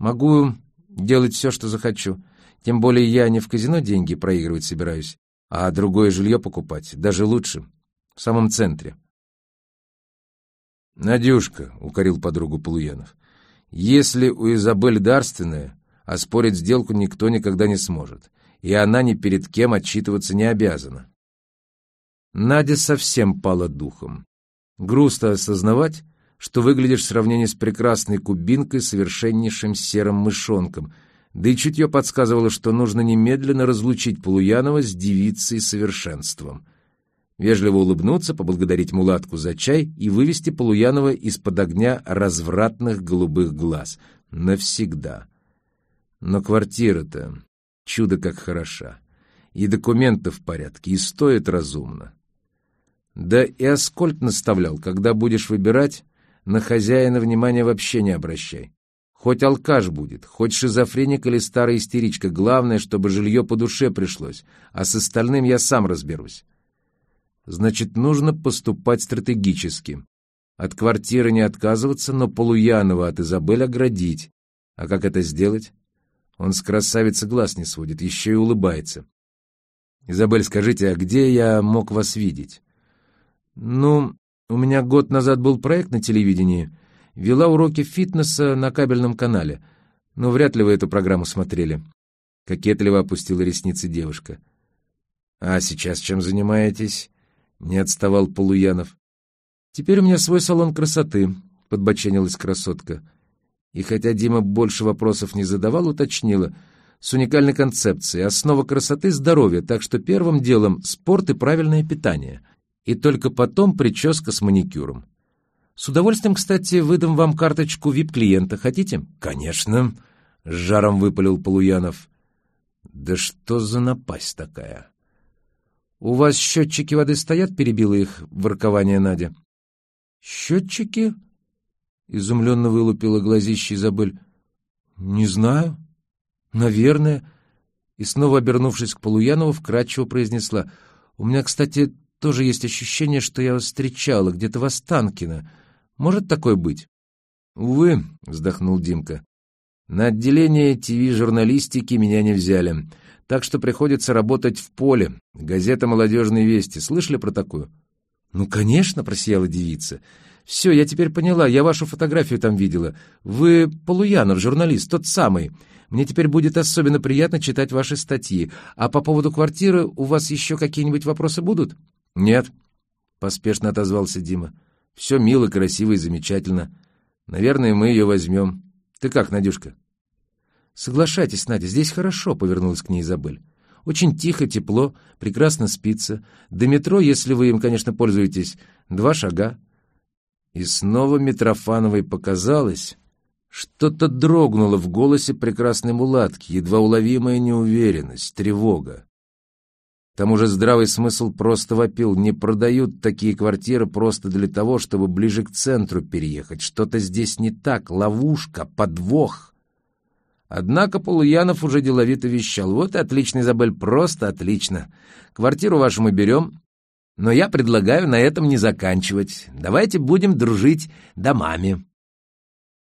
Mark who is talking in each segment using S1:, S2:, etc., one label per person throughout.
S1: Могу делать все, что захочу. Тем более я не в казино деньги проигрывать собираюсь, а другое жилье покупать, даже лучше, в самом центре. «Надюшка», — укорил подругу Полуянов, — «если у Изабель дарственная, оспорить сделку никто никогда не сможет, и она ни перед кем отчитываться не обязана». Надя совсем пала духом. Грустно осознавать, что выглядишь в сравнении с прекрасной кубинкой совершеннейшим серым мышонком, да и чутье подсказывало, что нужно немедленно разлучить Полуянова с девицей совершенством — вежливо улыбнуться, поблагодарить мулатку за чай и вывести Полуянова из-под огня развратных голубых глаз. Навсегда. Но квартира-то чудо как хороша. И документы в порядке, и стоит разумно. Да и Аскольд наставлял, когда будешь выбирать, на хозяина внимания вообще не обращай. Хоть алкаш будет, хоть шизофреник или старая истеричка, главное, чтобы жилье по душе пришлось, а с остальным я сам разберусь. Значит, нужно поступать стратегически. От квартиры не отказываться, но Полуянова от Изабель оградить. А как это сделать? Он с красавицы глаз не сводит, еще и улыбается. «Изабель, скажите, а где я мог вас видеть?» «Ну, у меня год назад был проект на телевидении. Вела уроки фитнеса на кабельном канале. Но вряд ли вы эту программу смотрели». Кокетливо опустила ресницы девушка. «А сейчас чем занимаетесь?» Не отставал Полуянов. «Теперь у меня свой салон красоты», — подбоченилась красотка. И хотя Дима больше вопросов не задавал, уточнила. «С уникальной концепцией. Основа красоты — здоровье, так что первым делом спорт и правильное питание. И только потом прическа с маникюром. С удовольствием, кстати, выдам вам карточку вип-клиента. Хотите?» «Конечно», — с жаром выпалил Полуянов. «Да что за напасть такая?» «У вас счетчики воды стоят?» — перебила их воркование Надя. «Счетчики?» — изумленно вылупила глазище Изабель. «Не знаю. Наверное». И снова, обернувшись к Полуянову, вкратчиво произнесла. «У меня, кстати, тоже есть ощущение, что я вас встречала где-то в Останкино. Может такое быть?» «Увы», — вздохнул Димка. «На отделение ТВ-журналистики меня не взяли. Так что приходится работать в поле. Газета «Молодежные вести». Слышали про такую? «Ну, конечно», — просияла девица. «Все, я теперь поняла. Я вашу фотографию там видела. Вы Полуянов, журналист, тот самый. Мне теперь будет особенно приятно читать ваши статьи. А по поводу квартиры у вас еще какие-нибудь вопросы будут?» «Нет», — поспешно отозвался Дима. «Все мило, красиво и замечательно. Наверное, мы ее возьмем. Ты как, Надюшка?» «Соглашайтесь, Надя, здесь хорошо», — повернулась к ней Изабель. «Очень тихо, тепло, прекрасно спится. До метро, если вы им, конечно, пользуетесь, два шага». И снова Митрофановой показалось, что-то дрогнуло в голосе прекрасной мулатки, едва уловимая неуверенность, тревога. Тому же здравый смысл просто вопил. Не продают такие квартиры просто для того, чтобы ближе к центру переехать. Что-то здесь не так, ловушка, подвох. Однако Полуянов уже деловито вещал. «Вот отлично, Изабель, просто отлично. Квартиру вашу мы берем, но я предлагаю на этом не заканчивать. Давайте будем дружить домами».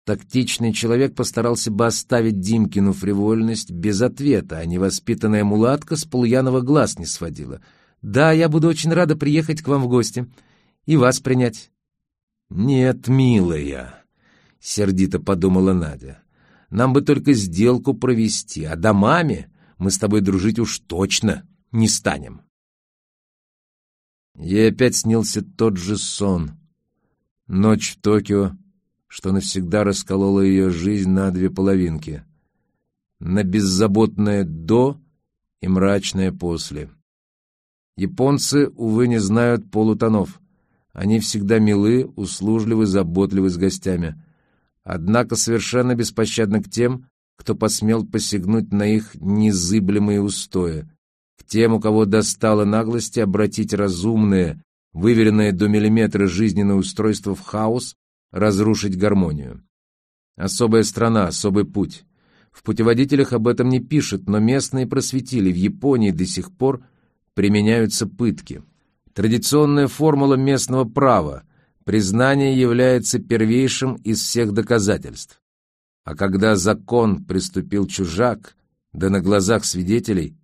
S1: Тактичный человек постарался бы оставить Димкину фривольность без ответа, а невоспитанная мулатка с Полуянова глаз не сводила. «Да, я буду очень рада приехать к вам в гости и вас принять». «Нет, милая», — сердито подумала Надя. Нам бы только сделку провести, а домами мы с тобой дружить уж точно не станем. Ей опять снился тот же сон. Ночь в Токио, что навсегда расколола ее жизнь на две половинки. На беззаботное «до» и мрачное «после». Японцы, увы, не знают полутонов. Они всегда милы, услужливы, заботливы с гостями однако совершенно беспощадно к тем, кто посмел посягнуть на их незыблемые устои, к тем, у кого достало наглости обратить разумное, выверенное до миллиметра жизненное устройство в хаос, разрушить гармонию. Особая страна, особый путь. В путеводителях об этом не пишут, но местные просветили, в Японии до сих пор применяются пытки. Традиционная формула местного права — Признание является первейшим из всех доказательств. А когда закон приступил чужак, да на глазах свидетелей,